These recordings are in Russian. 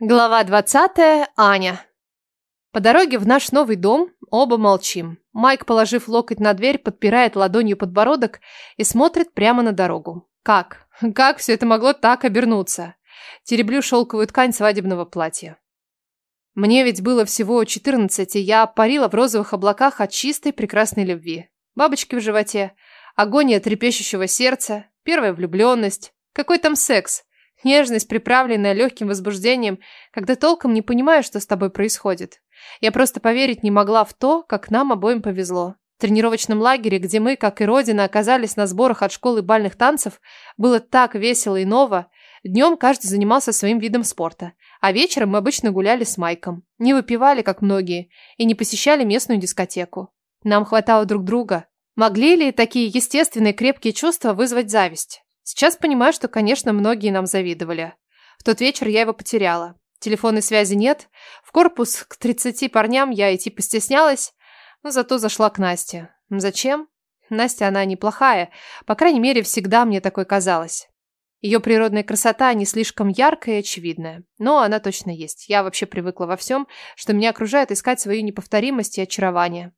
Глава 20. Аня. По дороге в наш новый дом оба молчим. Майк, положив локоть на дверь, подпирает ладонью подбородок и смотрит прямо на дорогу. Как? Как все это могло так обернуться? Тереблю шелковую ткань свадебного платья. Мне ведь было всего 14, и я парила в розовых облаках от чистой прекрасной любви. Бабочки в животе, агония трепещущего сердца, первая влюбленность. Какой там секс? Нежность, приправленная легким возбуждением, когда толком не понимаю, что с тобой происходит. Я просто поверить не могла в то, как нам обоим повезло. В тренировочном лагере, где мы, как и Родина, оказались на сборах от школы бальных танцев, было так весело и ново. Днем каждый занимался своим видом спорта, а вечером мы обычно гуляли с Майком. Не выпивали, как многие, и не посещали местную дискотеку. Нам хватало друг друга. Могли ли такие естественные крепкие чувства вызвать зависть? Сейчас понимаю, что, конечно, многие нам завидовали. В тот вечер я его потеряла. Телефонной связи нет. В корпус к 30 парням я идти постеснялась, но зато зашла к Насте. Зачем? Настя, она неплохая. По крайней мере, всегда мне такой казалось. Ее природная красота не слишком яркая и очевидная. Но она точно есть. Я вообще привыкла во всем, что меня окружает, искать свою неповторимость и очарование.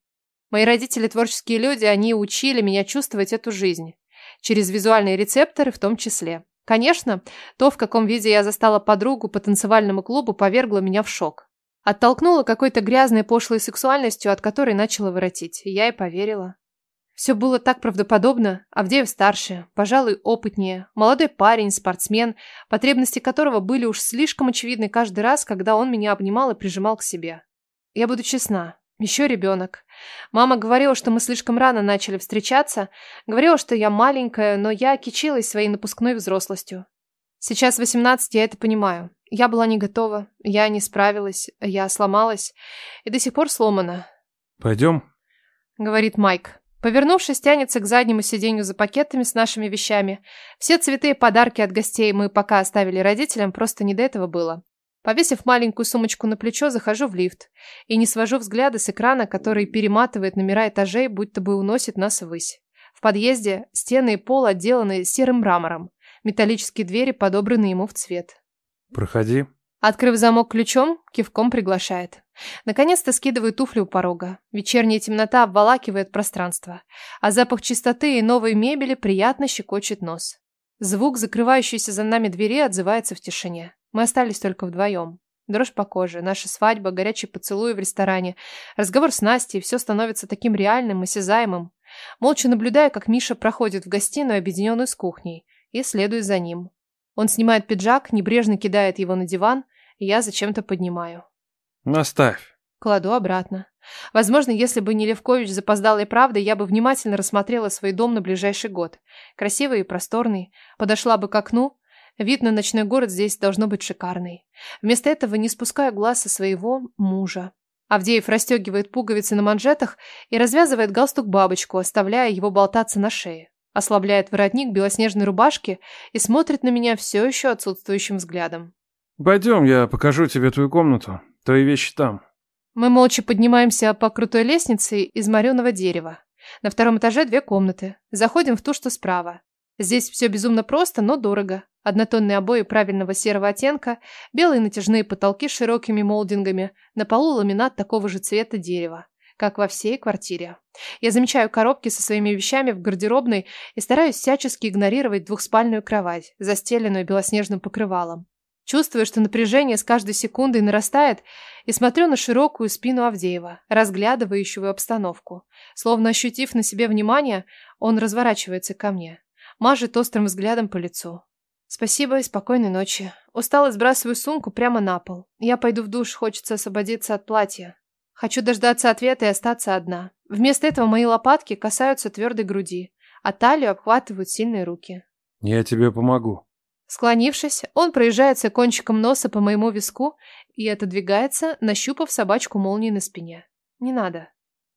Мои родители творческие люди, они учили меня чувствовать эту жизнь через визуальные рецепторы в том числе. Конечно, то, в каком виде я застала подругу по танцевальному клубу, повергло меня в шок. Оттолкнула какой-то грязной пошлой сексуальностью, от которой начала воротить. Я и поверила. Все было так правдоподобно. Авдеев старше, пожалуй, опытнее, молодой парень, спортсмен, потребности которого были уж слишком очевидны каждый раз, когда он меня обнимал и прижимал к себе. Я буду честна, еще ребенок. Мама говорила, что мы слишком рано начали встречаться. Говорила, что я маленькая, но я кичилась своей напускной взрослостью. Сейчас 18, я это понимаю. Я была не готова, я не справилась, я сломалась и до сих пор сломана. «Пойдем?» — говорит Майк. Повернувшись, тянется к заднему сиденью за пакетами с нашими вещами. Все цветы и подарки от гостей мы пока оставили родителям, просто не до этого было. Повесив маленькую сумочку на плечо, захожу в лифт и не свожу взгляда с экрана, который перематывает номера этажей, будто бы уносит нас ввысь. В подъезде стены и пол отделаны серым мрамором. Металлические двери подобраны ему в цвет. «Проходи». Открыв замок ключом, кивком приглашает. Наконец-то скидываю туфли у порога. Вечерняя темнота обволакивает пространство, а запах чистоты и новой мебели приятно щекочет нос. Звук, закрывающийся за нами двери, отзывается в тишине. Мы остались только вдвоем. Дрожь по коже, наша свадьба, горячий поцелуй в ресторане, разговор с Настей, все становится таким реальным, осязаемым. Молча наблюдая, как Миша проходит в гостиную, объединенную с кухней, и следую за ним. Он снимает пиджак, небрежно кидает его на диван, и я зачем-то поднимаю. «Наставь». Кладу обратно. Возможно, если бы не Левкович запоздалой правдой, я бы внимательно рассмотрела свой дом на ближайший год. Красивый и просторный. Подошла бы к окну, Вид на ночной город здесь должно быть шикарный. Вместо этого не спускаю глаз со своего мужа. Авдеев расстегивает пуговицы на манжетах и развязывает галстук-бабочку, оставляя его болтаться на шее. Ослабляет воротник белоснежной рубашки и смотрит на меня все еще отсутствующим взглядом. «Пойдем, я покажу тебе твою комнату. Твои вещи там». Мы молча поднимаемся по крутой лестнице из мореного дерева. На втором этаже две комнаты. Заходим в ту, что справа. Здесь все безумно просто, но дорого. Однотонные обои правильного серого оттенка, белые натяжные потолки с широкими молдингами, на полу ламинат такого же цвета дерева, как во всей квартире. Я замечаю коробки со своими вещами в гардеробной и стараюсь всячески игнорировать двухспальную кровать, застеленную белоснежным покрывалом. Чувствую, что напряжение с каждой секундой нарастает, и смотрю на широкую спину Авдеева, разглядывающего обстановку. Словно ощутив на себе внимание, он разворачивается ко мне, мажет острым взглядом по лицу. Спасибо и спокойной ночи. Устала, сбрасываю сумку прямо на пол. Я пойду в душ, хочется освободиться от платья. Хочу дождаться ответа и остаться одна. Вместо этого мои лопатки касаются твердой груди, а талию обхватывают сильные руки. Я тебе помогу. Склонившись, он проезжается кончиком носа по моему виску и отодвигается, нащупав собачку молнии на спине. Не надо.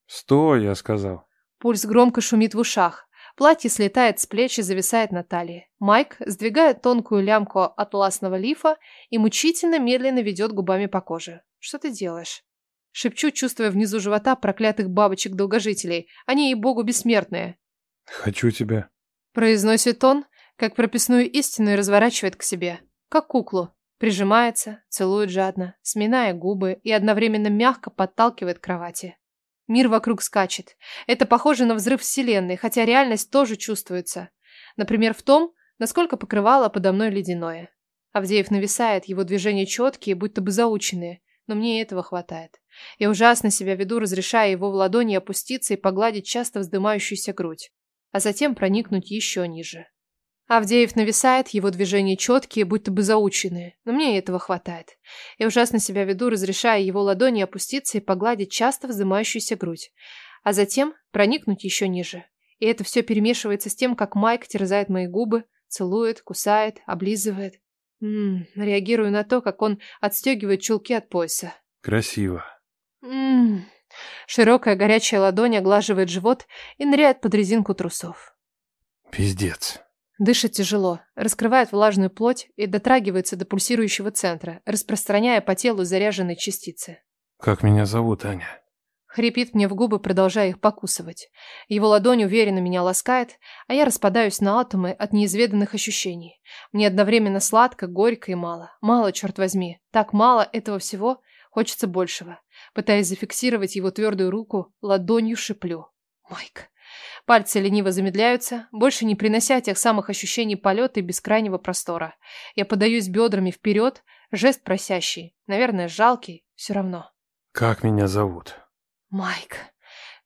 Стой, я сказал. Пульс громко шумит в ушах. Платье слетает с плеч и зависает на талии. Майк сдвигает тонкую лямку атласного лифа и мучительно медленно ведет губами по коже. «Что ты делаешь?» Шепчу, чувствуя внизу живота проклятых бабочек-долгожителей. Они, ей-богу, бессмертные. «Хочу тебя», — произносит он, как прописную истину и разворачивает к себе. Как куклу. Прижимается, целует жадно, сминая губы и одновременно мягко подталкивает к кровати. Мир вокруг скачет. Это похоже на взрыв вселенной, хотя реальность тоже чувствуется. Например, в том, насколько покрывало подо мной ледяное. Авдеев нависает, его движения четкие, будто бы заученные, но мне этого хватает. Я ужасно себя веду, разрешая его в ладони опуститься и погладить часто вздымающуюся грудь, а затем проникнуть еще ниже. Авдеев нависает, его движения четкие, будто бы заученные, но мне этого хватает. Я ужасно себя веду, разрешая его ладони опуститься и погладить часто вздымающуюся грудь, а затем проникнуть еще ниже. И это все перемешивается с тем, как Майк терзает мои губы, целует, кусает, облизывает. Ммм, реагирую на то, как он отстегивает чулки от пояса. Красиво. Ммм. Широкая горячая ладонь оглаживает живот и ныряет под резинку трусов. Пиздец. Дышит тяжело, раскрывает влажную плоть и дотрагивается до пульсирующего центра, распространяя по телу заряженные частицы. Как меня зовут, Аня? Хрипит мне в губы, продолжая их покусывать. Его ладонь уверенно меня ласкает, а я распадаюсь на атомы от неизведанных ощущений. Мне одновременно сладко, горько и мало. Мало, черт возьми. Так мало этого всего, хочется большего. Пытаясь зафиксировать его твердую руку, ладонью шиплю. Майк. Пальцы лениво замедляются, больше не принося тех самых ощущений полета и бескрайнего простора. Я подаюсь бедрами вперед, жест просящий, наверное, жалкий, все равно. Как меня зовут? Майк.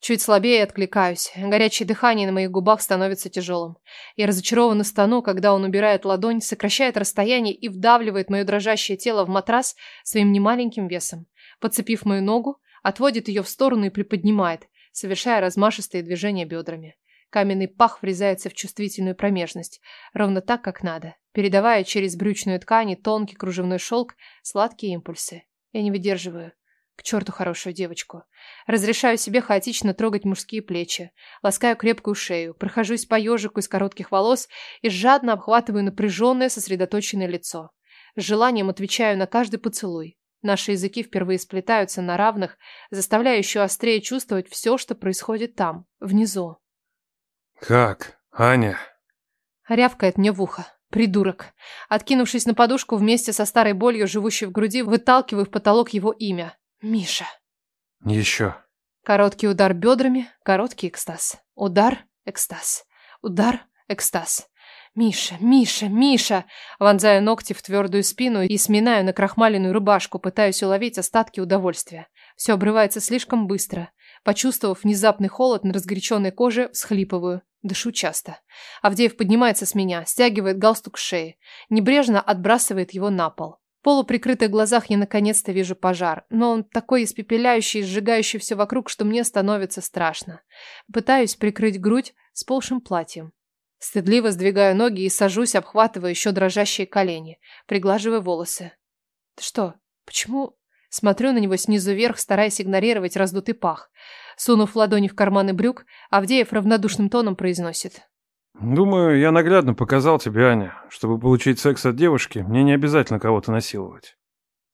Чуть слабее откликаюсь. Горячее дыхание на моих губах становится тяжелым. Я разочарованно стану, когда он убирает ладонь, сокращает расстояние и вдавливает мое дрожащее тело в матрас своим немаленьким весом. Подцепив мою ногу, отводит ее в сторону и приподнимает, совершая размашистые движения бедрами. Каменный пах врезается в чувствительную промежность, ровно так, как надо, передавая через брючную ткань и тонкий кружевной шелк сладкие импульсы. Я не выдерживаю. К черту хорошую девочку. Разрешаю себе хаотично трогать мужские плечи, ласкаю крепкую шею, прохожусь по ежику из коротких волос и жадно обхватываю напряженное, сосредоточенное лицо. С желанием отвечаю на каждый поцелуй, Наши языки впервые сплетаются на равных, заставляя еще острее чувствовать все, что происходит там, внизу. «Как? Аня?» Рявкает мне в ухо. Придурок. Откинувшись на подушку вместе со старой болью, живущей в груди, выталкиваю в потолок его имя. Миша. Еще. Короткий удар бедрами, короткий экстаз. Удар, экстаз. Удар, экстаз. «Миша, Миша, Миша!» Вонзаю ногти в твердую спину и сминаю на крахмаленную рубашку, пытаюсь уловить остатки удовольствия. Все обрывается слишком быстро. Почувствовав внезапный холод на разгоряченной коже, всхлипываю. Дышу часто. Авдеев поднимается с меня, стягивает галстук с шеи. Небрежно отбрасывает его на пол. В полуприкрытых глазах я наконец-то вижу пожар, но он такой испепеляющий сжигающий все вокруг, что мне становится страшно. Пытаюсь прикрыть грудь сползшим платьем. Стыдливо сдвигаю ноги и сажусь, обхватывая еще дрожащие колени, приглаживая волосы. Ты что? Почему? Смотрю на него снизу вверх, стараясь игнорировать раздутый пах. Сунув ладони в карманы брюк, Авдеев равнодушным тоном произносит. «Думаю, я наглядно показал тебе, Аня. Чтобы получить секс от девушки, мне не обязательно кого-то насиловать».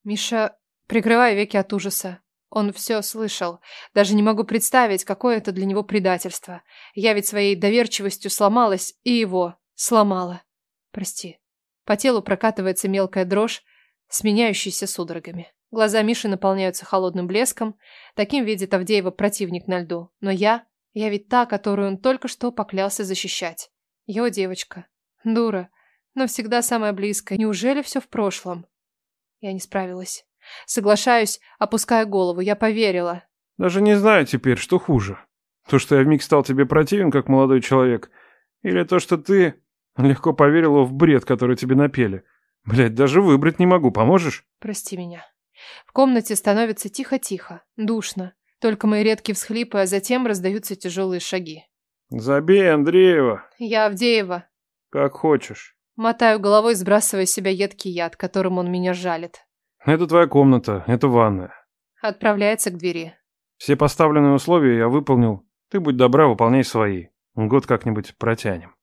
Миша, прикрывая веки от ужаса. Он все слышал. Даже не могу представить, какое это для него предательство. Я ведь своей доверчивостью сломалась и его сломала. Прости. По телу прокатывается мелкая дрожь, сменяющаяся судорогами. Глаза Миши наполняются холодным блеском. Таким видит Авдеева противник на льду. Но я... Я ведь та, которую он только что поклялся защищать. Его девочка. Дура. Но всегда самая близкая. Неужели все в прошлом? Я не справилась. Соглашаюсь, опуская голову. Я поверила. Даже не знаю теперь, что хуже. То, что я вмиг стал тебе противен, как молодой человек, или то, что ты легко поверила в бред, который тебе напели. Блять, даже выбрать не могу, поможешь? Прости меня. В комнате становится тихо-тихо, душно. Только мои редкие всхлипы, а затем раздаются тяжелые шаги. Забей, Андреева. Я Авдеева. Как хочешь. Мотаю головой, сбрасывая с себя едкий яд, которым он меня жалит. Это твоя комната, это ванная. Отправляется к двери. Все поставленные условия я выполнил. Ты будь добра, выполняй свои. Год как-нибудь протянем.